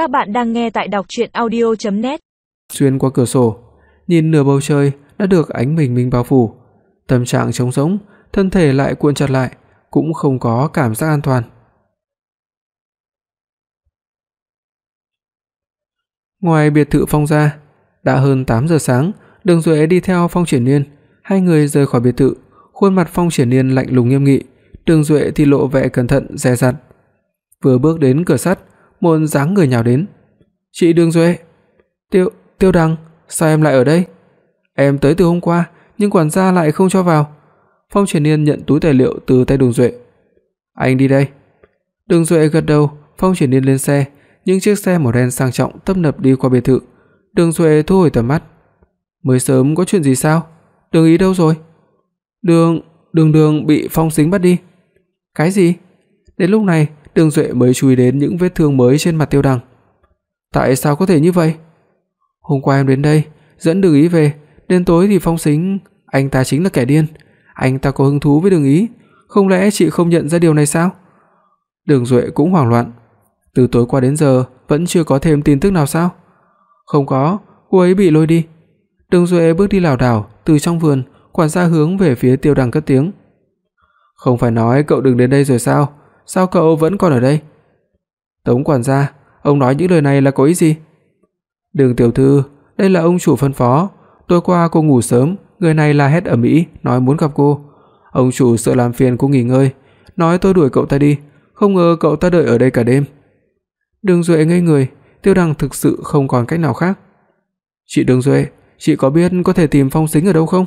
Các bạn đang nghe tại đọc audio net Xuyên qua cửa sổ, nhìn nửa bầu trời đã được ánh bình minh bao phủ, tâm trạng trống rỗng, thân thể lại cuộn chặt lại, cũng không có cảm giác an toàn. Ngoài biệt thự Phong gia, đã hơn 8 giờ sáng, Đường Duệ đi theo Phong Triển Nhiên, hai người rời khỏi biệt thự, khuôn mặt Phong Triển Nhiên lạnh lùng nghiêm nghị, Đường Duệ thì lộ vẻ cẩn thận dè dặt. Vừa bước đến cửa sắt, một dáng người nhào đến. "Chị Đường Duệ." "Tiêu, Tiêu Đăng, sao em lại ở đây?" "Em tới từ hôm qua, nhưng quản gia lại không cho vào." Phong Triển Nhiên nhận túi tài liệu từ tay Đường Duệ. "Anh đi đây." Đường Duệ gật đầu, Phong Triển Nhiên lên xe, những chiếc xe màu đen sang trọng tấp nập đi qua biệt thự. Đường Duệ thu hồi tầm mắt. "Mới sớm có chuyện gì sao? Đường Ý đâu rồi?" "Đường, Đường Đường bị Phong Sính bắt đi." "Cái gì?" Đến lúc này, Đường Duệ mới chú ý đến những vết thương mới trên mặt Tiêu Đằng. Tại sao có thể như vậy? Hôm qua em đến đây, dẫn Đường Ý về, đến tối thì Phong Sính, anh ta chính là kẻ điên, anh ta có hứng thú với Đường Ý, không lẽ chị không nhận ra điều này sao? Đường Duệ cũng hoảng loạn. Từ tối qua đến giờ vẫn chưa có thêm tin tức nào sao? Không có, cô ấy bị lôi đi. Đường Duệ bước đi lảo đảo từ trong vườn, quản gia hướng về phía Tiêu Đằng cất tiếng. Không phải nói cậu đừng đến đây rồi sao? Sao cậu vẫn còn ở đây? Tống quản gia, ông nói những lời này là có ý gì? Đường tiểu thư, đây là ông chủ phân phó, tối qua cô ngủ sớm, người này la hét ầm ĩ nói muốn gặp cô. Ông chủ sợ làm phiền cô nghỉ ngơi, nói tôi đuổi cậu ta đi, không ngờ cậu ta đợi ở đây cả đêm. Đường Duệ ngây người, Tiêu Đằng thực sự không còn cách nào khác. "Chị Đường Duệ, chị có biết có thể tìm Phong Sính ở đâu không?"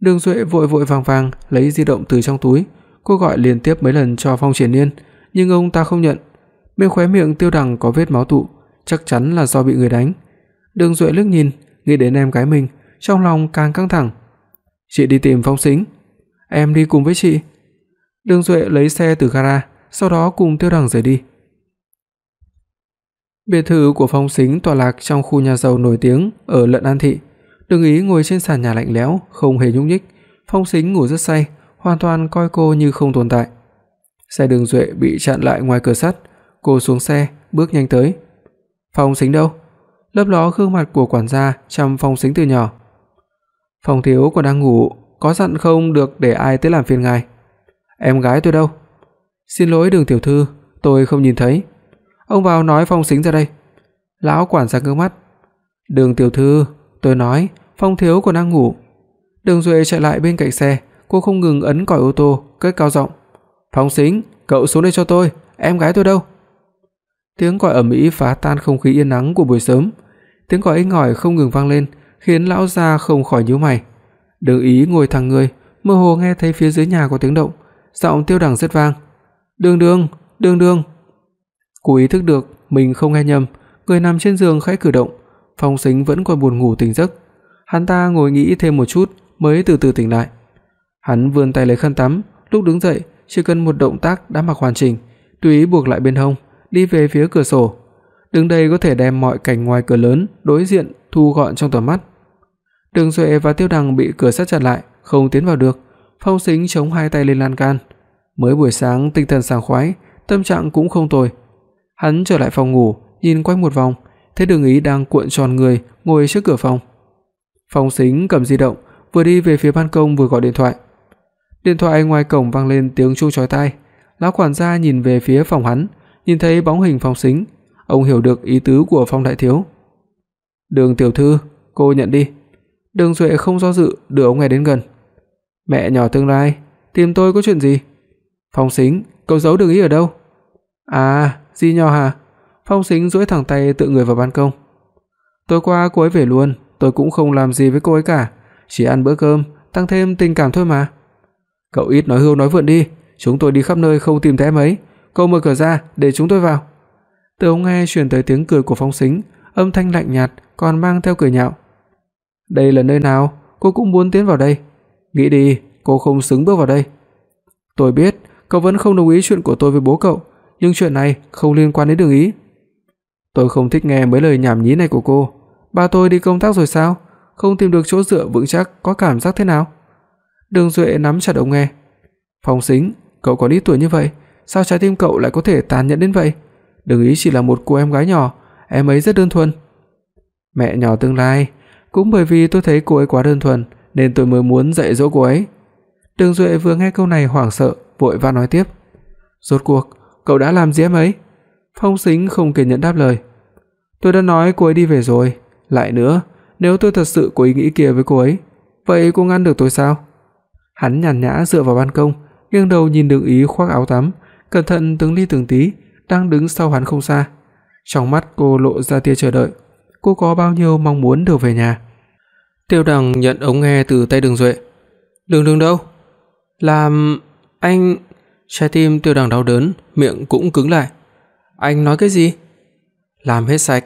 Đường Duệ vội vội vàng vàng lấy di động từ trong túi, Cô gọi liên tiếp mấy lần cho Phong Triển Nhiên, nhưng ông ta không nhận. Bên khóe miệng Tiêu Đằng có vết máu tụ, chắc chắn là do bị người đánh. Đường Duệ liếc nhìn, nghĩ đến em gái mình, trong lòng càng căng thẳng. "Chị đi tìm Phong Sính, em đi cùng với chị." Đường Duệ lấy xe từ gara, sau đó cùng Tiêu Đằng rời đi. Biệt thự của Phong Sính tọa lạc trong khu nhà giàu nổi tiếng ở Lận An thị. Đường Ý ngồi trên sàn nhà lạnh lẽo, không hề nhúc nhích. Phong Sính ngủ rất say, hoàn toàn coi cô như không tồn tại. Xe Đường Duệ bị chặn lại ngoài cửa sắt, cô xuống xe, bước nhanh tới. "Phong Sính đâu?" Lấp ló gương mặt của quản gia chăm Phong Sính từ nhỏ. "Phong thiếu còn đang ngủ, có dặn không được để ai tới làm phiền ngài." "Em gái tôi đâu?" "Xin lỗi Đường tiểu thư, tôi không nhìn thấy." Ông vào nói Phong Sính ra đây. Lão quản gia ngước mắt. "Đường tiểu thư, tôi nói, Phong thiếu còn đang ngủ." Đường Duệ chạy lại bên cạnh xe, cô không ngừng ấn còi ô tô, cất cao giọng, "Phóng Sính, cậu xuống đây cho tôi, em gái tôi đâu?" Tiếng còi ầm ĩ phá tan không khí yên nắng của buổi sớm. Tiếng còi inh ỏi không ngừng vang lên, khiến lão gia không khỏi nhíu mày. Đường Ý ngồi thẳng người, mơ hồ nghe thấy phía dưới nhà có tiếng động, giọng Tiêu Đẳng rất vang. "Đường Đường, Đường Đường." Cô ý thức được mình không nghe nhầm, người nằm trên giường khẽ cử động, Phong Sính vẫn còn buồn ngủ tỉnh giấc. Hắn ta ngồi nghĩ thêm một chút mới từ từ tỉnh lại. Hắn vươn tay lấy khăn tắm, lúc đứng dậy chỉ cần một động tác đã mặc hoàn chỉnh, tùy ý buộc lại bên hông, đi về phía cửa sổ. Đứng đây có thể đem mọi cảnh ngoài cửa lớn đối diện thu gọn trong tầm mắt. Đường Duệ và Tiêu Đằng bị cửa sắt chặn lại, không tiến vào được. Phong Sính chống hai tay lên lan can. Mới buổi sáng tinh thần sảng khoái, tâm trạng cũng không tồi. Hắn trở lại phòng ngủ, nhìn quanh một vòng, thấy Đường Ý đang cuộn tròn người ngồi trước cửa phòng. Phong Sính cầm di động, vừa đi về phía ban công vừa gọi điện thoại. Điện thoại ngoài cổng vang lên tiếng chuông chói tai. Lão quản gia nhìn về phía phòng hắn, nhìn thấy bóng hình Phong Sính, ông hiểu được ý tứ của Phong đại thiếu. "Đường tiểu thư, cô nhận đi." Đường Duệ không do dự, đưa ông nghe đến gần. "Mẹ nhỏ tương lai, tìm tôi có chuyện gì?" "Phong Sính, cậu giấu Đường Ý ở đâu?" "À, Di Nho hả?" Phong Sính duỗi thẳng tay tựa người vào ban công. "Tối qua cô ấy về luôn, tôi cũng không làm gì với cô ấy cả, chỉ ăn bữa cơm, tăng thêm tình cảm thôi mà." Cậu ít nói hưu nói vượn đi, chúng tôi đi khắp nơi không tìm thấy em ấy, cậu mở cửa ra để chúng tôi vào." Từ ống nghe truyền tới tiếng cười của Phong Sính, âm thanh lạnh nhạt còn mang theo cười nhạo. "Đây là nơi nào, cô cũng muốn tiến vào đây. Nghĩ đi, cô không xứng bước vào đây." "Tôi biết, cậu vẫn không đồng ý chuyện của tôi với bố cậu, nhưng chuyện này không liên quan đến Đường Ý." "Tôi không thích nghe mấy lời nhảm nhí này của cô. Ba tôi đi công tác rồi sao? Không tìm được chỗ dựa vững chắc có cảm giác thế nào?" Đường Duệ nắm chặt ống nghe. "Phong Sính, cậu còn ít tuổi như vậy, sao trái tim cậu lại có thể tàn nhẫn đến vậy? Đừng ý chỉ là một cô em gái nhỏ, em ấy rất đơn thuần." Mẹ nhỏ tương lai, cũng bởi vì tôi thấy cô ấy quá đơn thuần nên tôi mới muốn dạy dỗ cô ấy. Đường Duệ vừa nghe câu này hoảng sợ, vội vã nói tiếp. "Rốt cuộc, cậu đã làm gì em ấy?" Phong Sính không kiên nhẫn đáp lời. "Tôi đã nói cô ấy đi về rồi, lại nữa, nếu tôi thật sự có ý nghĩ kia với cô ấy, vậy cô ngăn được tôi sao?" Hắn nhàn nhã dựa vào ban công, nghiêng đầu nhìn Đường Ý khoác áo tắm, cẩn thận từng ly từng tí, đang đứng sau hắn không xa. Trong mắt cô lộ ra tia chờ đợi, cô có bao nhiêu mong muốn được về nhà. Tiêu Đằng nhận ống nghe từ tay Đường Duệ. "Đường Đường đâu?" "Làm anh..." Trái tim Tiêu Đằng đau đớn, miệng cũng cứng lại. "Anh nói cái gì?" "Làm hết sạch."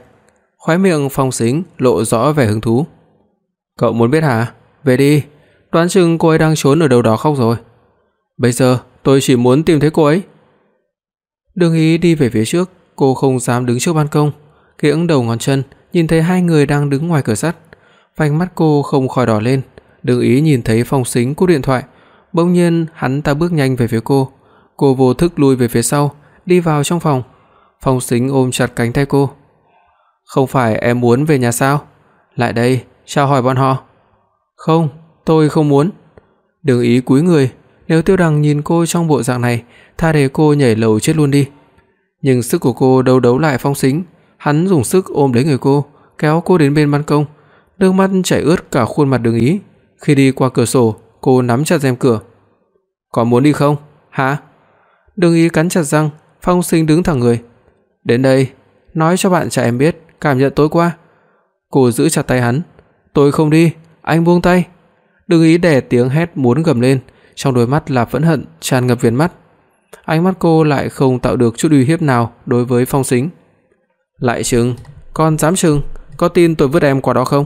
Khóe miệng Phong Sính lộ rõ vẻ hứng thú. "Cậu muốn biết hả? Về đi, đoán chừng cô ấy đang trốn ở đâu đó khóc rồi. Bây giờ tôi chỉ muốn tìm thấy cô ấy." Đường Ý đi về phía trước, cô không dám đứng trước ban công, kiễng đầu ngón chân, nhìn thấy hai người đang đứng ngoài cửa sắt. Vành mắt cô không khỏi đỏ lên, Đường Ý nhìn thấy Phong Sính cúp điện thoại, bỗng nhiên hắn ta bước nhanh về phía cô. Cô vô thức lùi về phía sau, đi vào trong phòng. Phong Sính ôm chặt cánh tay cô. "Không phải em muốn về nhà sao? Lại đây, chào hỏi bọn họ." "Không, tôi không muốn." Đường Ý cúi người, nếu Tiêu Đằng nhìn cô trong bộ dạng này, tha để cô nhảy lầu chết luôn đi. Nhưng sức của cô đâu đấu lại Phong Sính, hắn dùng sức ôm lấy người cô, kéo cô đến bên ban công, nước mắt chảy ướt cả khuôn mặt Đường Ý. Khi đi qua cửa sổ, cô nắm chặt rèm cửa. "Có muốn đi không? Hả?" Đường Ý cắn chặt răng, Phong Sính đứng thẳng người. "Đến đây, nói cho bạn trai em biết cảm nhận tối qua." Cô giữ chặt tay hắn. "Tôi không đi, anh buông tay." Đường Ý đè tiếng hét muốn gầm lên, trong đôi mắt là phẫn hận tràn ngập viền mắt. Ánh mắt cô lại không tạo được chút uy hiếp nào đối với Phong Sính. "Lại chừng, con dám chừng, có tin tôi vứt em qua đó không?"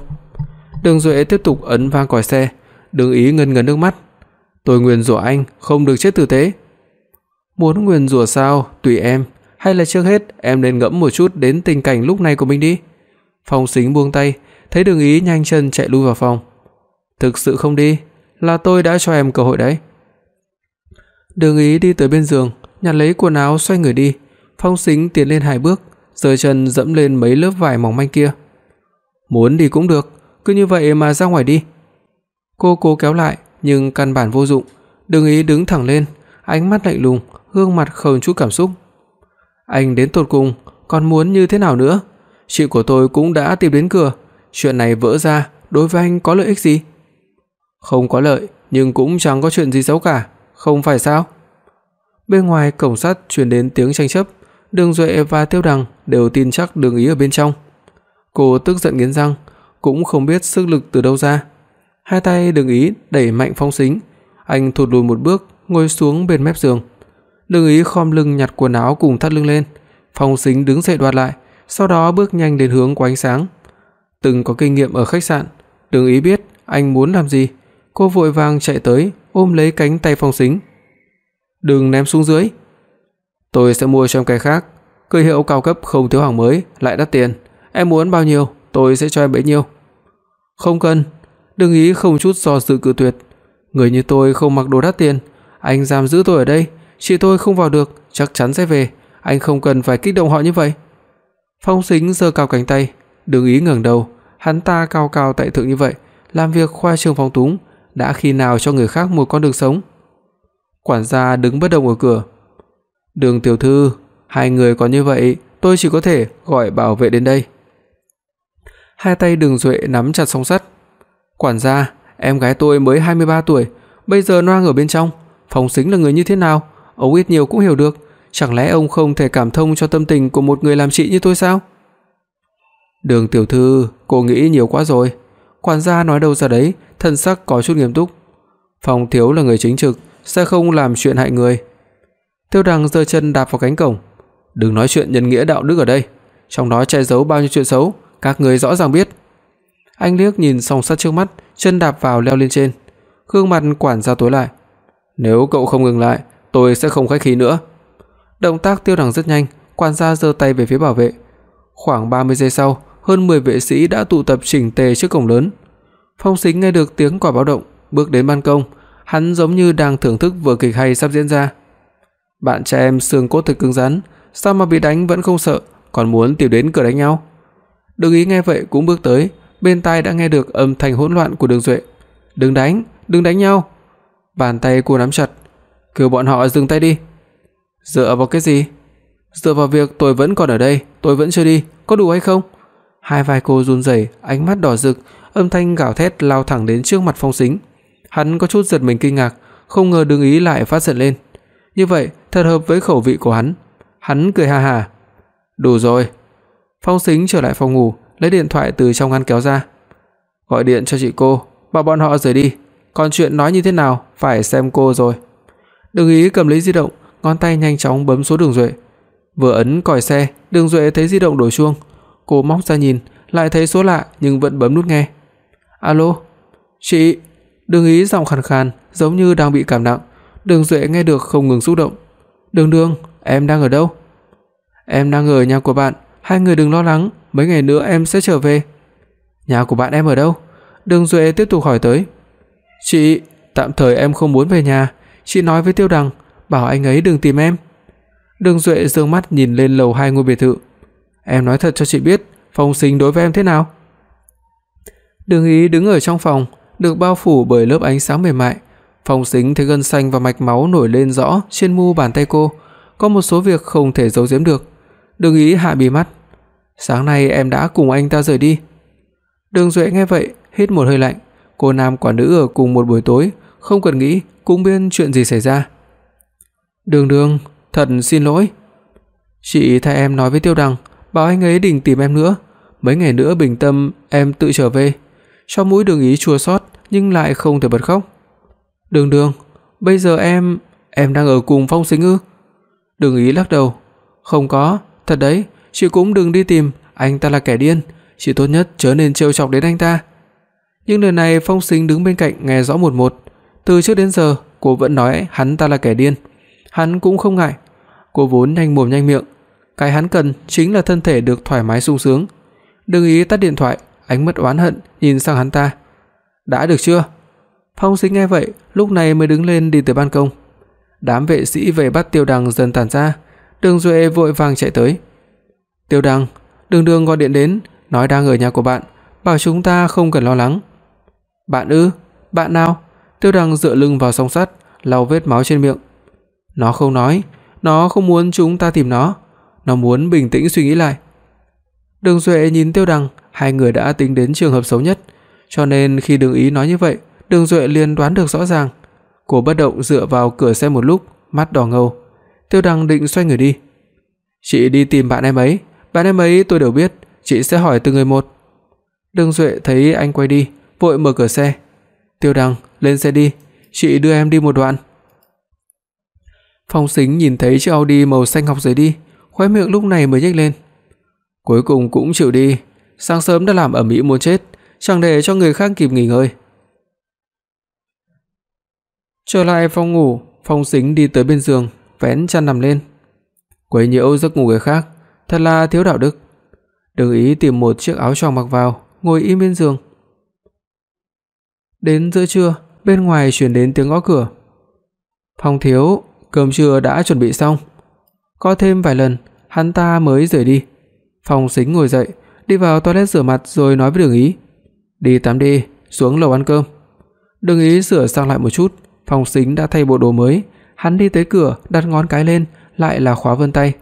Đường Duệ tiếp tục ấn vang còi xe, Đường Ý ngần ngấn nước mắt. "Tôi nguyền rủa anh không được chết tử tế." "Muốn nguyền rủa sao, tùy em, hay là trước hết em nên ngẫm một chút đến tình cảnh lúc này của mình đi." Phong Sính buông tay, thấy Đường Ý nhanh chân chạy lui vào phòng. "Thực sự không đi, là tôi đã cho em cơ hội đấy." Đường Ý đi tới bên giường, nhặt lấy quần áo xoay người đi, Phong Sính tiến lên hai bước, giơ chân dẫm lên mấy lớp vải mỏng manh kia. "Muốn đi cũng được, cứ như vậy mà ra ngoài đi." Cô cố kéo lại, nhưng căn bản vô dụng. Đường Ý đứng thẳng lên, ánh mắt lạnh lùng, gương mặt không chút cảm xúc. "Anh đến tột cùng còn muốn như thế nào nữa? Chị của tôi cũng đã tìm đến cửa, chuyện này vỡ ra đối với anh có lợi ích gì?" "Không có lợi, nhưng cũng chẳng có chuyện gì xấu cả." không phải sao? Bên ngoài cổng sắt truyền đến tiếng tranh chấp, Đường Duệ và Tiêu Đằng đều tin chắc Đường Ý ở bên trong. Cô tức giận nghiến răng, cũng không biết sức lực từ đâu ra. Hai tay Đường Ý đẩy mạnh Phong Sính, anh thụt lùi một bước, ngồi xuống bên mép giường. Đường Ý khom lưng nhặt quần áo cùng thắt lưng lên, Phong Sính đứng dậy đoạt lại, sau đó bước nhanh đến hướng của ánh sáng. Từng có kinh nghiệm ở khách sạn, Đường Ý biết anh muốn làm gì, cô vội vàng chạy tới, ôm lấy cánh tay Phong Sính. "Đừng ném xuống dưới. Tôi sẽ mua cho em cái khác, cửa hiệu cao cấp không thiếu hàng mới, lại đắt tiền, em muốn bao nhiêu, tôi sẽ cho em bấy nhiêu." "Không cần." Đừng ý không chút do dự cự tuyệt. Người như tôi không mặc đồ đắt tiền, anh giam giữ tôi ở đây, chị tôi không vào được, chắc chắn sẽ về, anh không cần phải kích động họ như vậy. Phong Sính giơ cao cánh tay, Đừng ý ngẩng đầu, hắn ta cao cao tại thượng như vậy, làm việc khoa trương phóng túng, đã khi nào cho người khác một con đường sống. Quản gia đứng bất động ở cửa. "Đường tiểu thư, hai người có như vậy, tôi chỉ có thể gọi bảo vệ đến đây." Hai tay Đường Duệ nắm chặt song sắt. "Quản gia, em gái tôi mới 23 tuổi, bây giờ nó đang ở bên trong, Phong Sính là người như thế nào, ông ít nhiều cũng hiểu được, chẳng lẽ ông không thể cảm thông cho tâm tình của một người làm chị như tôi sao?" "Đường tiểu thư, cô nghĩ nhiều quá rồi." Quản gia nói đâu ra đấy, thân sắc có chút nghiêm túc. Phong thiếu là người chính trực, sẽ không làm chuyện hại người. Tiêu Đằng giơ chân đạp vào cánh cổng. Đừng nói chuyện nhân nghĩa đạo đức ở đây, trong đó che giấu bao nhiêu chuyện xấu, các người rõ ràng biết. Anh liếc nhìn song sắt trước mắt, chân đạp vào leo lên trên. Gương mặt quản gia tối lại. Nếu cậu không ngừng lại, tôi sẽ không khách khí nữa. Động tác Tiêu Đằng rất nhanh, quản gia giơ tay về phía bảo vệ. Khoảng 30 giây sau, hơn 10 vệ sĩ đã tụ tập chỉnh tề trước cổng lớn. Phong Sính nghe được tiếng quả báo động, bước đến ban công, hắn giống như đang thưởng thức vở kịch hay sắp diễn ra. Bạn trai em xương cốt thật cứng rắn, sao mà bị đánh vẫn không sợ, còn muốn tìm đến cửa đánh nhau. Đường Ý nghe vậy cũng bước tới, bên tai đã nghe được âm thanh hỗn loạn của Đường Duệ. "Đừng đánh, đừng đánh nhau." Bàn tay cô nắm chặt, "Kêu bọn họ dừng tay đi." "Dựa vào cái gì?" "Dựa vào việc tôi vẫn còn ở đây, tôi vẫn chưa đi, có đủ hay không?" Hai vai cô run rẩy, ánh mắt đỏ rực, âm thanh gào thét lao thẳng đến trước mặt Phong Sính. Hắn có chút giật mình kinh ngạc, không ngờ Đường Ý lại phát giận lên. Như vậy, thật hợp với khẩu vị của hắn. Hắn cười ha ha. "Đủ rồi." Phong Sính trở lại phòng ngủ, lấy điện thoại từ trong ngăn kéo ra. "Gọi điện cho chị cô, bảo bọn họ rời đi, còn chuyện nói như thế nào phải xem cô rồi." Đường Ý cầm lấy di động, ngón tay nhanh chóng bấm số Đường Duệ. Vừa ấn còi xe, Đường Duệ thấy di động đổ chuông, cô móc ra nhìn, lại thấy số lạ nhưng vẫn bấm nút nghe. "Alo, chị?" Đường Ý giọng khàn khàn, giống như đang bị cảm nặng. Đường Duệ nghe được không ngừng xúc động. "Đường Đường, em đang ở đâu?" "Em đang ở nhà của bạn, hai người đừng lo lắng, mấy ngày nữa em sẽ trở về." "Nhà của bạn em ở đâu?" Đường Duệ tiếp tục hỏi tới. "Chị, tạm thời em không muốn về nhà, chị nói với Tiêu Đằng, bảo anh ấy đừng tìm em." Đường Duệ dương mắt nhìn lên lầu hai ngôi biệt thự. "Em nói thật cho chị biết, Phong Sinh đối với em thế nào?" Đường Ý đứng ở trong phòng, được bao phủ bởi lớp ánh sáng mềm mại. Phong Sính thấy gân xanh và mạch máu nổi lên rõ trên mu bàn tay cô, có một số việc không thể giấu giếm được. Đường Ý hạ bí mắt. "Sáng nay em đã cùng anh ta rời đi." Đường Duệ nghe vậy, hít một hơi lạnh, cô nam quả nữ ở cùng một buổi tối, không cần nghĩ cũng biết chuyện gì xảy ra. "Đường Đường, thật xin lỗi." Chị thay em nói với Tiêu Đằng, bảo anh ấy đừng tìm em nữa, mấy ngày nữa bình tâm em tự trở về. Cho mũi Đường Ý chua xót nhưng lại không thể bật khóc. "Đường Đường, bây giờ em em đang ở cùng Phong Sính ư?" Đường Ý lắc đầu, "Không có, thật đấy, chị cũng đừng đi tìm, anh ta là kẻ điên, chị tốt nhất chớ nên trêu chọc đến anh ta." Nhưng lời này Phong Sính đứng bên cạnh nghe rõ một một, từ trước đến giờ cô vẫn nói hắn ta là kẻ điên. Hắn cũng không ngại. Cô vốn nhanh mồm nhanh miệng, cái hắn cần chính là thân thể được thoải mái sung sướng. Đừng ý tắt điện thoại, ánh mắt oán hận nhìn sang hắn ta. "Đã được chưa?" Phong Sính nghe vậy, lúc này mới đứng lên đi tới ban công. Đám vệ sĩ về bắt Tiêu Đằng dần tản ra, Đường Duệ vội vàng chạy tới. "Tiêu Đằng, Đường Đường gọi điện đến, nói đang ở nhà của bạn, bảo chúng ta không cần lo lắng." "Bạn ư? Bạn nào?" Tiêu Đằng dựa lưng vào song sắt, lau vết máu trên miệng. "Nó không nói, nó không muốn chúng ta tìm nó, nó muốn bình tĩnh suy nghĩ lại." Đường Duệ nhìn Tiêu Đằng, hai người đã tính đến trường hợp xấu nhất, cho nên khi Đường Ý nói như vậy, Đường Duệ liền đoán được rõ ràng. Cô bất động dựa vào cửa xe một lúc, mắt đỏ ngầu. Tiêu Đằng định xoay người đi. "Chị đi tìm bạn em ấy, bạn em ấy tôi đều biết, chị sẽ hỏi từng người một." Đường Duệ thấy anh quay đi, vội mở cửa xe. "Tiêu Đằng, lên xe đi, chị đưa em đi một đoạn." Phong Sính nhìn thấy chiếc Audi màu xanh ngọc rời đi, khóe miệng lúc này mới nhếch lên. Cuối cùng cũng chịu đi, sáng sớm đã làm ầm ĩ muốn chết, chẳng để cho người khác kịp nghỉ ngơi. Trở lại phòng ngủ, Phong Sính đi tới bên giường, vén chăn nằm lên. Quấy nhiễu giấc ngủ người khác, thật là thiếu đạo đức. Đừng ý tìm một chiếc áo choàng mặc vào, ngồi im bên giường. Đến giữa trưa, bên ngoài truyền đến tiếng gõ cửa. Phong thiếu, cơm trưa đã chuẩn bị xong. Có thêm vài lần, hắn ta mới rời đi. Phong Sính ngồi dậy, đi vào toilet rửa mặt rồi nói với Đường Ý, "Đi tắm đi, xuống lầu ăn cơm." Đường Ý sửa sang lại một chút, Phong Sính đã thay bộ đồ mới, hắn đi tới cửa, đặt ngón cái lên, lại là khóa vân tay.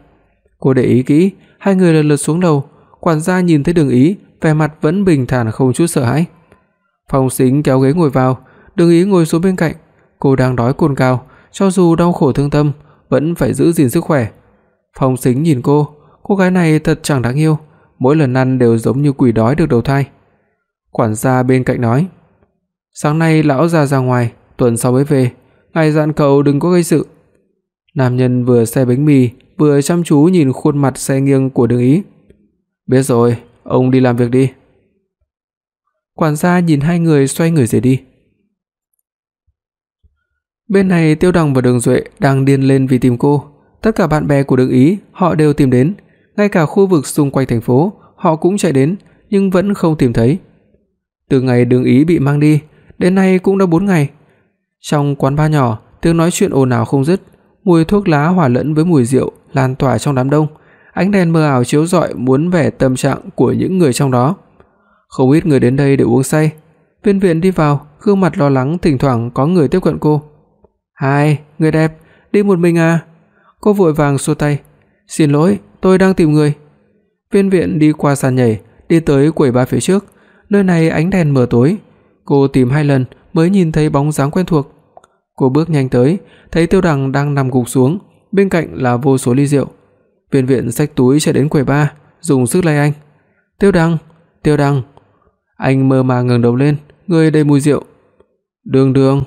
Cô để ý kỹ, hai người lần lượt xuống lầu, quản gia nhìn thấy Đường Ý, vẻ mặt vẫn bình thản không chút sợ hãi. Phong Sính kéo ghế ngồi vào, Đường Ý ngồi xuống bên cạnh, cô đang đói cồn cào, cho dù đau khổ thương tâm, vẫn phải giữ gìn sức khỏe. Phong Sính nhìn cô, cô gái này thật chẳng đáng yêu, mỗi lần ăn đều giống như quỷ đói được đầu thai. Quản gia bên cạnh nói: "Sáng nay lão già ra ngoài, tuần sau mới về, ngài dặn cậu đừng có gây sự." Nam nhân vừa xe bánh mì, vừa chăm chú nhìn khuôn mặt xe nghiêng của Đường Ý. "Biết rồi, ông đi làm việc đi." Quản gia nhìn hai người xoay người rời đi. Bên này Tiêu Đằng và Đường Duệ đang điên lên vì tìm cô, tất cả bạn bè của Đường Ý họ đều tìm đến, ngay cả khu vực xung quanh thành phố họ cũng chạy đến nhưng vẫn không tìm thấy. Từ ngày Đường Ý bị mang đi, đến nay cũng đã 4 ngày. Trong quán bar nhỏ, tiếng nói chuyện ồn ào không dứt, mùi thuốc lá hòa lẫn với mùi rượu lan tỏa trong đám đông, ánh đèn mờ ảo chiếu rọi muốn vẻ tâm trạng của những người trong đó. Không ít người đến đây để uống say. Viên Viện đi vào, gương mặt lo lắng thỉnh thoảng có người tiếp cận cô. "Hai, người đẹp, đi một mình à?" Cô vội vàng xua tay. "Xin lỗi, tôi đang tìm người." Viên Viện đi qua sàn nhảy, đi tới quầy bar phía trước, nơi này ánh đèn mờ tối, cô tìm hai lần mới nhìn thấy bóng dáng quen thuộc. Cô bước nhanh tới, thấy Tiêu Đằng đang nằm gục xuống, bên cạnh là vô số ly rượu. Viên Viện xách túi chạy đến quầy bar, dùng sức lay anh. "Tiêu Đằng, Tiêu Đằng." Anh mơ màng ngẩng đầu lên, người đầy mùi rượu. "Đường Đường,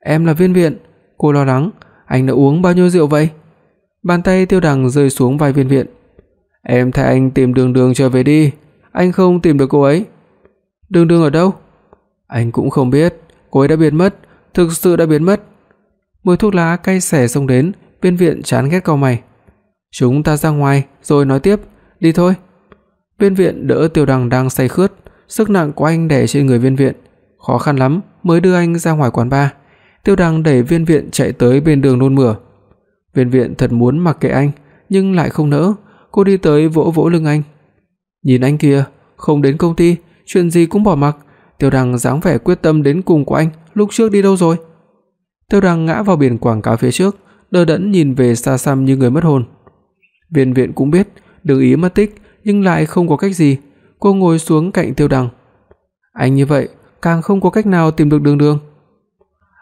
em là Viên Viện." Cô lo lắng, "Anh đã uống bao nhiêu rượu vậy?" Bàn tay Tiêu Đằng rơi xuống vai Viên Viện. "Em thay anh tìm Đường Đường trở về đi, anh không tìm được cô ấy." "Đường Đường ở đâu?" "Anh cũng không biết, cô ấy đã biến mất, thực sự đã biến mất." Mùi thuốc lá cay xè xông đến, Viên Viện chán ghét cau mày. "Chúng ta ra ngoài rồi nói tiếp, đi thôi." Viên Viện đỡ Tiêu Đằng đang say khướt, sức nặng của anh đè trên người Viên Viện, khó khăn lắm mới đưa anh ra ngoài quán bar. Tiêu Đằng đẩy Viên Viện chạy tới bên đường nôn mửa. Viên Viện thật muốn mặc kệ anh, nhưng lại không nỡ, cô đi tới vỗ vỗ lưng anh. Nhìn anh kia, không đến công ty, chuyện gì cũng bỏ mặc, Tiêu Đằng dáng vẻ quyết tâm đến cùng của anh, lúc trước đi đâu rồi? Tiêu Đằng ngã vào biển quảng cáo phía trước, đờ đẫn nhìn về xa xăm như người mất hồn. Viên Viện cũng biết, Đường Ý mất tích nhưng lại không có cách gì, cô ngồi xuống cạnh Tiêu Đằng. Anh như vậy, càng không có cách nào tìm được Đường Đường.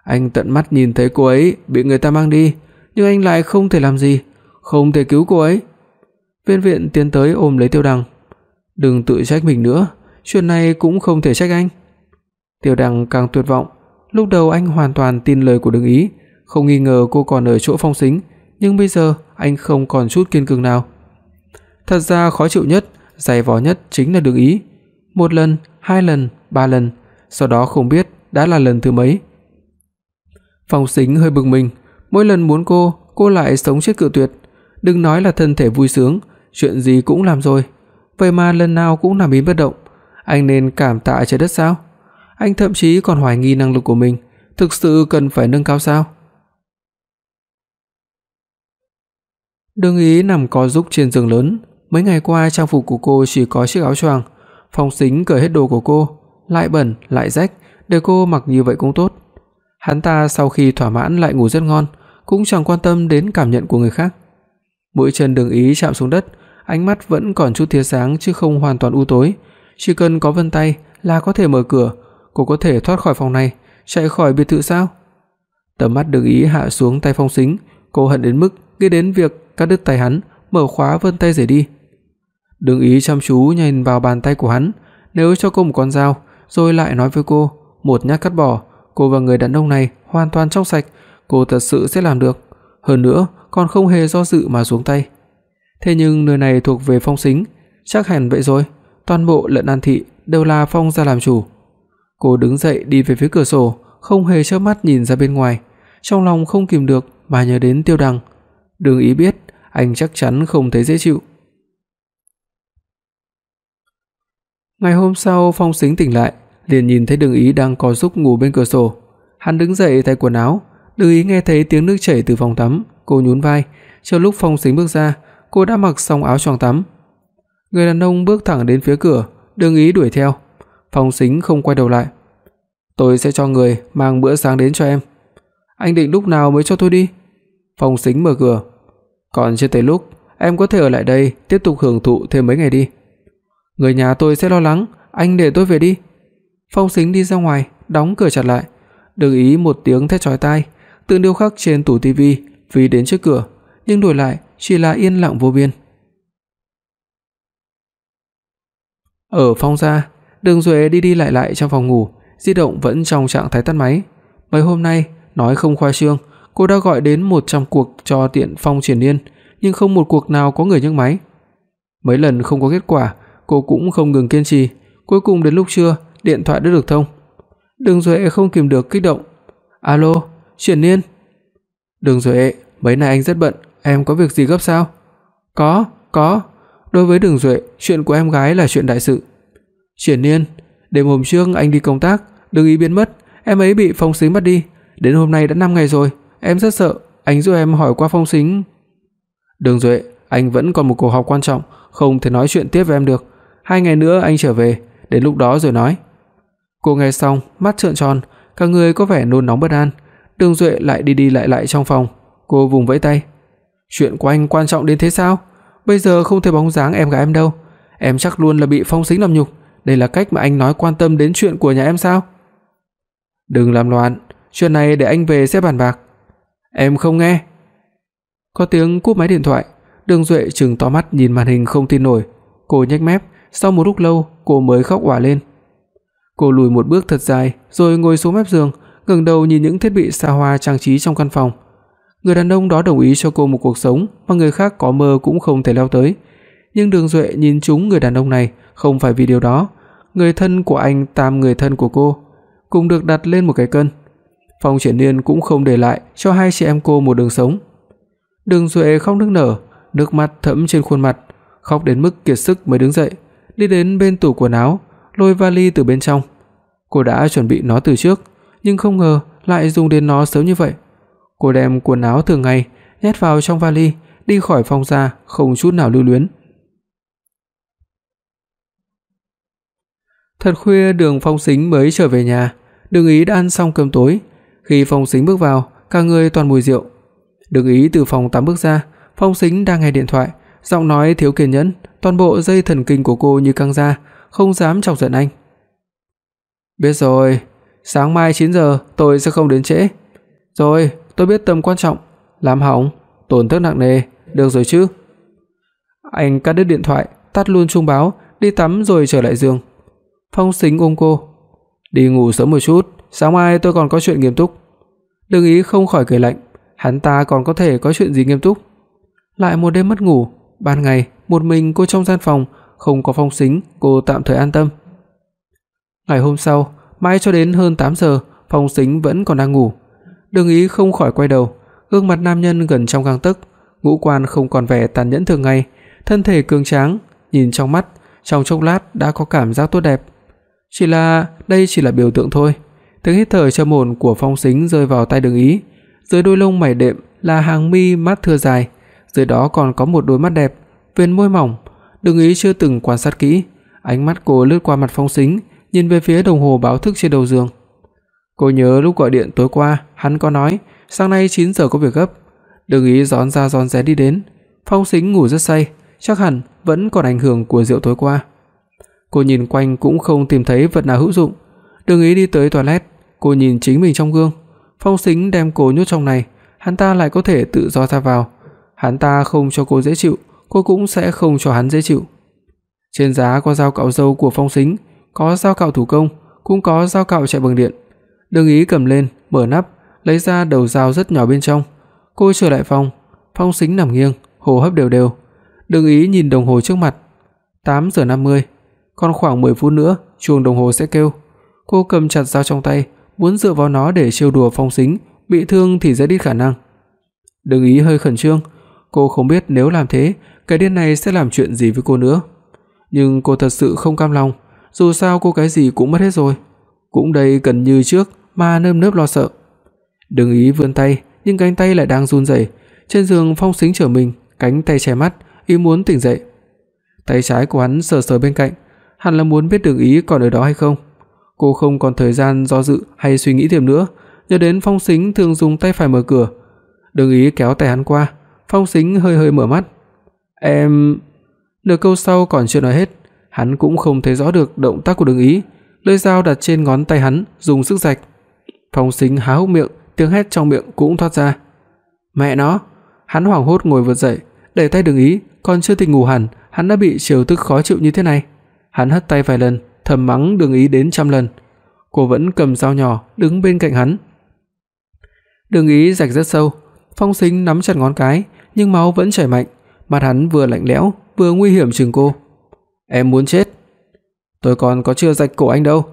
Anh tận mắt nhìn thấy cô ấy bị người ta mang đi, nhưng anh lại không thể làm gì, không thể cứu cô ấy. Viên Viện tiến tới ôm lấy Tiêu Đằng. "Đừng tự trách mình nữa, chuyện này cũng không thể trách anh." Tiêu Đằng càng tuyệt vọng, lúc đầu anh hoàn toàn tin lời của Đường Ý, không nghi ngờ cô còn ở chỗ Phong Sính, nhưng bây giờ anh không còn chút kiên cường nào. Thật ra khó chịu nhất, dày vò nhất chính là Đường Ý. Một lần, hai lần, ba lần, sau đó không biết đã là lần thứ mấy. Phong Sính hơi bực mình, mỗi lần muốn cô, cô lại sống chết cự tuyệt, đừng nói là thân thể vui sướng, chuyện gì cũng làm rồi, vậy mà lần nào cũng nằm im bất động, anh nên cảm tạ trời đất sao? Anh thậm chí còn hoài nghi năng lực của mình, thực sự cần phải nâng cao sao? Đường Ý nằm co rúc trên giường lớn, mấy ngày qua trang phục của cô chỉ có chiếc áo choàng, Phong Sính cởi hết đồ của cô, lại bẩn lại rách, để cô mặc như vậy cũng tốt. Hắn ta sau khi thỏa mãn lại ngủ rất ngon, cũng chẳng quan tâm đến cảm nhận của người khác. Mũi chân Đường Ý chạm xuống đất, ánh mắt vẫn còn chút tia sáng chứ không hoàn toàn u tối, chỉ cần có vân tay là có thể mở cửa, cô có thể thoát khỏi phòng này, chạy khỏi biệt thự sao? Tầm mắt Đường Ý hạ xuống tay Phong Sính, cô hận đến mức nghĩ đến việc cắt đứt tay hắn, mở khóa vân tay rời đi. Đường Ý chăm chú nhìn vào bàn tay của hắn, nếu cho cô một con dao, rồi lại nói với cô, một nhát cắt bỏ, cô và người đàn ông này hoàn toàn trong sạch, cô thật sự sẽ làm được, hơn nữa còn không hề do dự mà xuống tay. Thế nhưng nơi này thuộc về Phong Sính, chắc hẳn vậy rồi, toàn bộ lận An thị đều là Phong gia làm chủ. Cô đứng dậy đi về phía cửa sổ, không hề chớp mắt nhìn ra bên ngoài, trong lòng không kìm được mà nhớ đến Tiêu Đằng. Đường Ý biết, anh chắc chắn không thấy dễ chịu. Ngày hôm sau, Phong Sính tỉnh lại, liền nhìn thấy Đường Ý đang co giúp ngủ bên cửa sổ. Hắn đứng dậy thay quần áo, Đường Ý nghe thấy tiếng nước chảy từ phòng tắm, cô nhún vai, chờ lúc Phong Sính bước ra, cô đã mặc xong áo choàng tắm. Người đàn ông bước thẳng đến phía cửa, Đường Ý đuổi theo. Phong Sính không quay đầu lại. "Tôi sẽ cho người mang bữa sáng đến cho em." "Anh định lúc nào mới cho tôi đi?" Phong Sính mở cửa. "Còn chưa tới lúc, em có thể ở lại đây tiếp tục hưởng thụ thêm mấy ngày đi." "Người nhà tôi sẽ lo lắng, anh để tôi về đi." Phong Sính đi ra ngoài, đóng cửa chặt lại. Đường Ý một tiếng thét chói tai, tượng điêu khắc trên tủ tivi vì đến trước cửa, nhưng đổi lại chỉ là yên lặng vô biên. Ở phòng gia, Đường Duệ đi đi lại lại trong phòng ngủ, di động vẫn trong trạng thái tắt máy. Mấy hôm nay, nói không khoa trương, cô đã gọi đến 100 cuộc cho tiện Phong Triển niên nhưng không một cuộc nào có người nhấc máy. Mấy lần không có kết quả, cô cũng không ngừng kiên trì, cuối cùng đến lúc trưa, điện thoại đã được thông. Đường Duệ không kìm được kích động. "Alo, Triển Nhiên." "Đường Duệ, mấy nay anh rất bận, em có việc gì gấp sao?" "Có, có." Đối với Đường Duệ, chuyện của em gái là chuyện đại sự. Triển Nhiên, đêm hôm trước anh đi công tác, đừng ý biến mất, em ấy bị Phong Sính bắt đi, đến hôm nay đã 5 ngày rồi, em rất sợ, anh giúp em hỏi qua Phong Sính. Đường Duệ, anh vẫn còn một cuộc họp quan trọng, không thể nói chuyện tiếp với em được. Hai ngày nữa anh trở về, đến lúc đó rồi nói." Cô nghe xong, mắt trợn tròn, cả người có vẻ nôn nóng bất an. Đường Duệ lại đi đi lại lại trong phòng, cô vùng vẫy tay. "Chuyện của anh quan trọng đến thế sao? Bây giờ không thấy bóng dáng em gái em đâu. Em chắc luôn là bị Phong Sính làm nhục, đây là cách mà anh nói quan tâm đến chuyện của nhà em sao?" "Đừng làm loạn, chuyện này để anh về sẽ bàn bạc." "Em không nghe." Có tiếng cúp máy điện thoại, Đường Duệ trừng to mắt nhìn màn hình không tin nổi, cô nhếch mép, sau một lúc lâu cô mới khóc òa lên. Cô lùi một bước thật dài, rồi ngồi xuống mép giường, ngẩng đầu nhìn những thiết bị xa hoa trang trí trong căn phòng. Người đàn ông đó đồng ý cho cô một cuộc sống mà người khác có mơ cũng không thể leo tới. Nhưng Đường Duệ nhìn chúng người đàn ông này không phải vì điều đó, người thân của anh tam người thân của cô cùng được đặt lên một cái cân. Phong Triển Nhiên cũng không để lại cho hai chị em cô một đường sống. Đường Duệ khóc nức nở, nước mắt thấm trên khuôn mặt, khóc đến mức kiệt sức mới đứng dậy, đi đến bên tủ quần áo, lôi vali từ bên trong. Cô đã chuẩn bị nó từ trước, nhưng không ngờ lại dùng đến nó sớm như vậy. Cô đem quần áo thường ngày nhét vào trong vali, đi khỏi phòng ra không chút nào lưu luyến. Thật khuya Đường Phong Sính mới trở về nhà, Đường Ý đã ăn xong cơm tối, khi Phong Sính bước vào, cả người toàn mùi rượu. Đường Ý từ phòng tắm bước ra, Phong Sính đang nghe điện thoại, giọng nói thiếu kiên nhẫn, toàn bộ dây thần kinh của cô như căng ra, không dám chọc giận anh. "Biết rồi, sáng mai 9 giờ tôi sẽ không đến trễ." "Rồi, tôi biết tầm quan trọng, làm hỏng, tổn thất nặng nề, được rồi chứ?" Anh cắt đứt điện thoại, tắt luôn chuông báo, đi tắm rồi trở lại giường. Phong Sính ôm cô, "Đi ngủ sớm một chút, sáng mai tôi còn có chuyện nghiêm túc." Đừng ý không khỏi cười lạnh, hắn ta còn có thể có chuyện gì nghiêm túc? Lại một đêm mất ngủ, ban ngày một mình cô trong gian phòng, không có Phong Sính, cô tạm thời an tâm. Ngày hôm sau, mãi cho đến hơn 8 giờ, Phong Sính vẫn còn đang ngủ. Đường Ý không khỏi quay đầu, gương mặt nam nhân gần trong gang tấc, ngũ quan không còn vẻ tàn nhẫn thường ngày, thân thể cường tráng, nhìn trong mắt, trong chốc lát đã có cảm giác tốt đẹp. Chỉ là đây chỉ là biểu tượng thôi. Tiếng hít thở trầm ổn của Phong Sính rơi vào tai Đường Ý, dưới đôi lông mày đệm là hàng mi mắt thưa dài, dưới đó còn có một đôi mắt đẹp, viền môi mỏng, Đường Ý chưa từng quan sát kỹ, ánh mắt cô lướt qua mặt Phong Sính, nhìn về phía đồng hồ báo thức trên đầu giường. Cô nhớ lúc gọi điện tối qua, hắn có nói sáng nay 9 giờ có việc gấp. Đường Ý gión ra gión rén đi đến, Phong Sính ngủ rất say, chắc hẳn vẫn còn ảnh hưởng của rượu tối qua. Cô nhìn quanh cũng không tìm thấy vật nào hữu dụng. Đường Ý đi tới toilet, cô nhìn chính mình trong gương. Phong Sính đem cô nhốt trong này, hắn ta lại có thể tự do ra vào. Hắn ta không cho cô dễ chịu, cô cũng sẽ không cho hắn dễ chịu. Trên giá có dao cạo râu của Phong Sính, có dao cạo thủ công, cũng có dao cạo chạy bằng điện. Đường Ý cầm lên, mở nắp, lấy ra đầu dao rất nhỏ bên trong. Cô trở lại phòng, Phong Sính nằm nghiêng, hô hấp đều đều. Đường Ý nhìn đồng hồ trước mặt, 8 giờ 50, còn khoảng 10 phút nữa chuông đồng hồ sẽ kêu. Cô cầm chặt dao trong tay, muốn dựa vào nó để trêu đùa Phong Sính, bị thương thì rất ít khả năng. Đường Ý hơi khẩn trương, cô không biết nếu làm thế, cái điên này sẽ làm chuyện gì với cô nữa. Nhưng cô thật sự không cam lòng, dù sao cô cái gì cũng mất hết rồi, cũng đây gần như trước mà nơm nớp lo sợ. Đường Ý vươn tay, nhưng cánh tay lại đang run rẩy. Trên giường Phong Sính trở mình, cánh tay che mắt, ý muốn tỉnh dậy. Tay trái của hắn sờ sờ bên cạnh, hẳn là muốn biết Đường Ý còn ở đó hay không. Cô không còn thời gian do dự hay suy nghĩ thêm nữa, nhớ đến Phong Sính thường dùng tay phải mở cửa. Đường Ý kéo tay hắn qua, Phong Sính hơi hơi mở mắt. "Em..." Nửa câu sau còn chưa nói hết, hắn cũng không thấy rõ được động tác của Đường Ý, lưỡi dao đặt trên ngón tay hắn dùng sức rạch. Phong Sính há hốc miệng, tiếng hét trong miệng cũng thoát ra. "Mẹ nó!" Hắn hoảng hốt ngồi vượt dậy, đẩy tay Đường Ý, còn chưa tỉnh ngủ hẳn, hắn đã bị chiều tức khó chịu như thế này. Hắn hất tay vài lần, thầm mắng Đường Ý đến trăm lần. Cô vẫn cầm dao nhỏ đứng bên cạnh hắn. Đường Ý rạch rất sâu, Phong Sính nắm chặt ngón cái, nhưng máu vẫn chảy mạnh, mặt hắn vừa lạnh lẽo, vừa nguy hiểm trừng cô. "Em muốn chết." "Tôi còn có chưa rạch cổ anh đâu."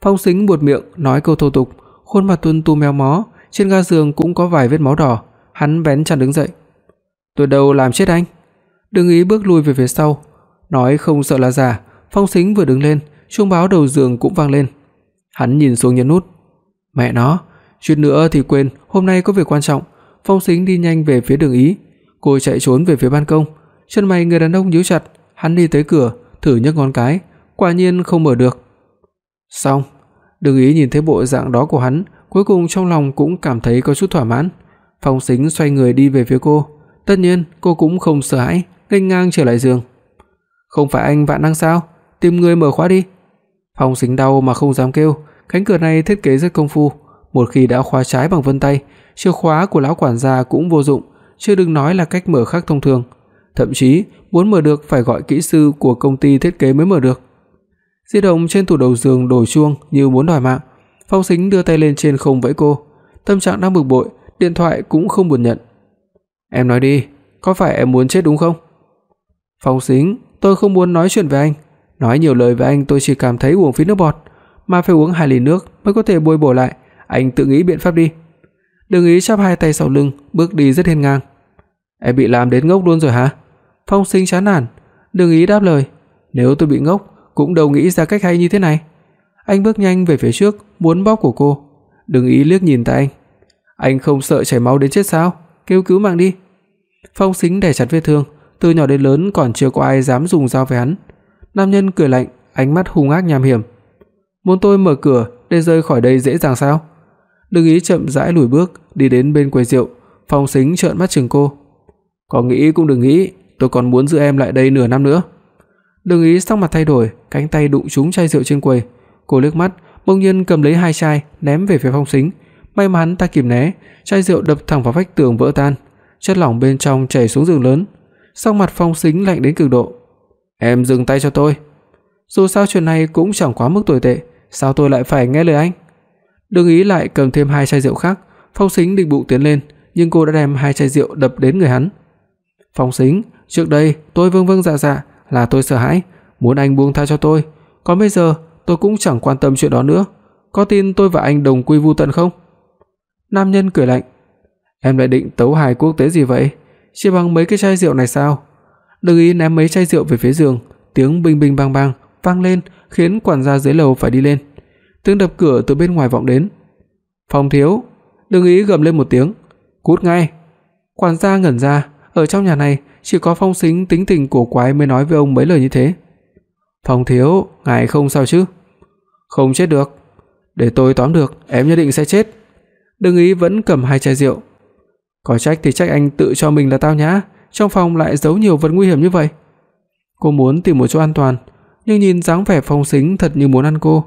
Phong Sính buột miệng nói câu thô tục, khuôn mặt tuôn tu méo mó, trên ga giường cũng có vài vết máu đỏ, hắn bén chặt đứng dậy. "Tôi đâu làm chết anh?" Đường Ý bước lui về phía sau, nói không sợ là giả, Phong Sính vừa đứng lên, chuông báo đầu giường cũng vang lên. Hắn nhìn xuống nhấn nút. Mẹ nó, chút nữa thì quên, hôm nay có việc quan trọng. Phong Sính đi nhanh về phía Đường Ý, cô chạy trốn về phía ban công, chân mày người đàn ông nhíu chặt, hắn đi tới cửa, thử nhấc ngón cái, quả nhiên không mở được. Xong, Đừng ý nhìn thấy bộ dạng đó của hắn, cuối cùng trong lòng cũng cảm thấy có chút thỏa mãn. Phong Sính xoay người đi về phía cô, tất nhiên cô cũng không sợ hãi, nghênh ngang trở lại giường. "Không phải anh vạn năng sao? Tìm người mở khóa đi." Phong Sính đau mà không dám kêu, cánh cửa này thiết kế rất công phu, một khi đã khóa trái bằng vân tay, chìa khóa của lão quản gia cũng vô dụng, chưa đừng nói là cách mở khác thông thường. Thậm chí, muốn mở được phải gọi kỹ sư của công ty thiết kế mới mở được. Di động trên tủ đầu giường đổ chuông như muốn đòi mạng. Phong Sính đưa tay lên trên không vẫy cô, tâm trạng đang bực bội, điện thoại cũng không buồn nhận. "Em nói đi, có phải em muốn chết đúng không?" Phong Sính, tôi không muốn nói chuyện với anh, nói nhiều lời với anh tôi chỉ cảm thấy uổng phí nước bọt, mà phải uống hai ly nước mới có thể bồi bổ lại, anh tự nghĩ biện pháp đi. Đừng ý chắp hai tay sau lưng, bước đi rất hiên ngang. Em bị làm đến ngốc luôn rồi hả? Phong Sinh chán nản, đừng ý đáp lời, nếu tôi bị ngốc cũng đâu nghĩ ra cách hay như thế này. Anh bước nhanh về phía trước, muốn bóp cổ cô. Đừng ý liếc nhìn tại anh. Anh không sợ chảy máu đến chết sao? Kêu cứu mạng đi. Phong Sính đè chặt vết thương, từ nhỏ đến lớn còn chưa có ai dám dùng dao với hắn. Nam nhân cười lạnh, ánh mắt hung ác nham hiểm. Muốn tôi mở cửa để rời khỏi đây dễ dàng sao? Đừng ý chậm rãi lùi bước, đi đến bên quầy rượu, Phong Sính trợn mắt trừng cô. Có nghĩ cũng đừng nghĩ, tôi còn muốn giữ em lại đây nửa năm nữa. đường ý sắc mặt thay đổi, cánh tay đụng trúng chai rượu trên quầy. Cô liếc mắt, bỗng nhiên cầm lấy hai chai ném về phía Phong Sính. May mắn ta kịp né, chai rượu đập thẳng vào vách tường vỡ tan, chất lỏng bên trong chảy xuống giường lớn. Sắc mặt Phong Sính lạnh đến cực độ. "Em dừng tay cho tôi." Dù sao chuyện này cũng chẳng quá mức tồi tệ, sao tôi lại phải nghe lời anh? đường ý lại cầm thêm hai chai rượu khác, Phong Sính định bụng tiến lên, nhưng cô đã đem hai chai rượu đập đến người hắn. "Phong Sính, trước đây tôi vâng vâng dạ dạ, là tôi sợ hãi, muốn anh buông tha cho tôi, còn bây giờ tôi cũng chẳng quan tâm chuyện đó nữa. Có tin tôi và anh đồng quy vu tận không?" Nam nhân cười lạnh. "Em lại định tấu hài quốc tế gì vậy? Chỉ bằng mấy cái chai rượu này sao?" Đừng ý ném mấy chai rượu về phía giường, tiếng binh binh bang bang vang lên, khiến quản gia dưới lầu phải đi lên. Tiếng đập cửa từ bên ngoài vọng đến. phòng thiếu!" Đừng ý gầm lên một tiếng, "Cút ngay!" Quản gia ngẩn ra, ở trong nhà này chỉ có Phong Sính tính tình cổ quái mới nói với ông mấy lời như thế. "Phong thiếu, ngài không sao chứ?" "Không chết được. Để tôi tóm được, em nhất định sẽ chết." Đừng ý vẫn cầm hai chai rượu. "Có trách thì trách anh tự cho mình là tao nhã, trong phòng lại giấu nhiều vật nguy hiểm như vậy." Cô muốn tìm một chỗ an toàn, nhưng nhìn dáng vẻ Phong Sính thật như muốn ăn cô.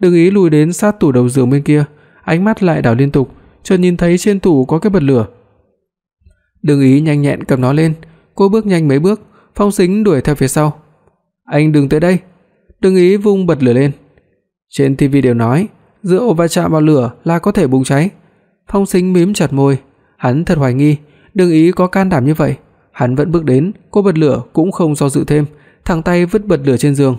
Đừng ý lùi đến sát tủ đầu giường bên kia, ánh mắt lại đảo liên tục, chợt nhìn thấy trên tủ có cái bật lửa. Đừng ý nhanh nhẹn cầm nó lên, Cô bước nhanh mấy bước, Phong Sính đuổi theo phía sau. "Anh đừng tới đây." Đừng ý vung bật lửa lên. Trên TV đều nói, rượu va chạm vào lửa là có thể bùng cháy. Phong Sính mím chặt môi, hắn thật hoài nghi, đừng ý có can đảm như vậy. Hắn vẫn bước đến, cô bật lửa cũng không do dự thêm, thẳng tay vứt bật lửa trên giường.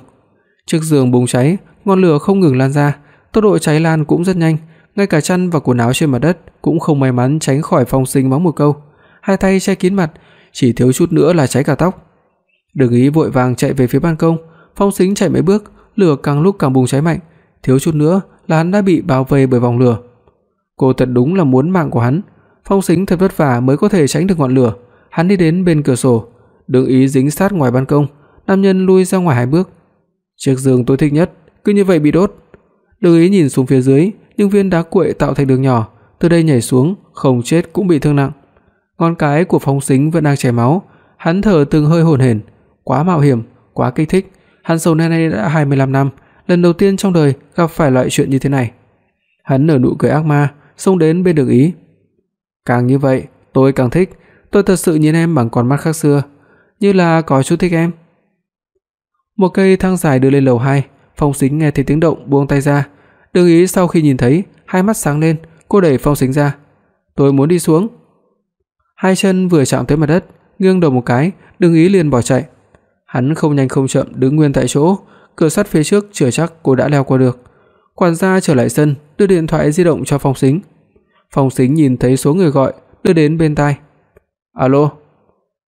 Trước giường bùng cháy, ngọn lửa không ngừng lan ra, tốc độ cháy lan cũng rất nhanh, ngay cả chăn và quần áo trên mặt đất cũng không may mắn tránh khỏi Phong Sính mắng một câu. Hai tay che kín mặt, chỉ thiếu chút nữa là cháy cả tóc. Đường Ý vội vàng chạy về phía ban công, Phong Sính chạy mấy bước, lửa càng lúc càng bùng cháy mạnh, thiếu chút nữa là hắn đã bị bao vây bởi vòng lửa. Cô thật đúng là muốn mạng của hắn, Phong Sính thật vất vả mới có thể tránh được ngọn lửa. Hắn đi đến bên cửa sổ, Đường Ý dính sát ngoài ban công, nam nhân lui ra ngoài hai bước. Chiếc giường tôi thích nhất, cứ như vậy bị đốt. Đường Ý nhìn xuống phía dưới, những viên đá cuội tạo thành đường nhỏ, từ đây nhảy xuống, không chết cũng bị thương nặng. Ngón cái của Phong Sính vẫn đang chảy máu, hắn thở từng hơi hổn hển, quá mạo hiểm, quá kích thích, hắn sống nơi này đã 25 năm, lần đầu tiên trong đời gặp phải loại chuyện như thế này. Hắn nở nụ cười ác ma, xông đến bên Đường Ý. Càng như vậy, tôi càng thích, tôi thật sự nhìn em bằng con mắt khác xưa, như là có chút thích em. Một cây thang dài đưa lên lầu 2, Phong Sính nghe thấy tiếng động buông tay ra. Đường Ý sau khi nhìn thấy, hai mắt sáng lên, cô đẩy Phong Sính ra. "Tôi muốn đi xuống." Hai chân vừa chạm tới mặt đất, nghiêng đầu một cái, đừng Ý liền bỏ chạy. Hắn không nhanh không chậm đứng nguyên tại chỗ, cửa sắt phía trước chưa chắc cô đã leo qua được. Quản gia trở lại sân, đưa điện thoại di động cho Phong Sính. Phong Sính nhìn thấy số người gọi, đưa đến bên tai. "Alo."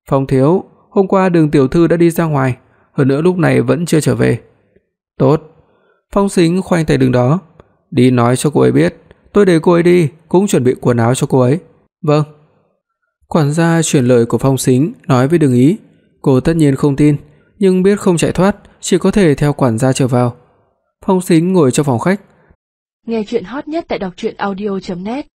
"Phong thiếu, hôm qua Đường tiểu thư đã đi ra ngoài, hơn nữa lúc này vẫn chưa trở về." "Tốt." Phong Sính khoanh tay đứng đó, "Đi nói cho cô ấy biết, tôi để cô ấy đi, cũng chuẩn bị quần áo cho cô ấy." "Vâng." Quản gia chuyển lời của Phong Sính nói với Đường Ý, Cô tất nhiên không tin, nhưng biết không chạy thoát, chỉ có thể theo quản gia trở vào. Phong Sính ngồi trong phòng khách. Nghe truyện hot nhất tại doctruyenaudio.net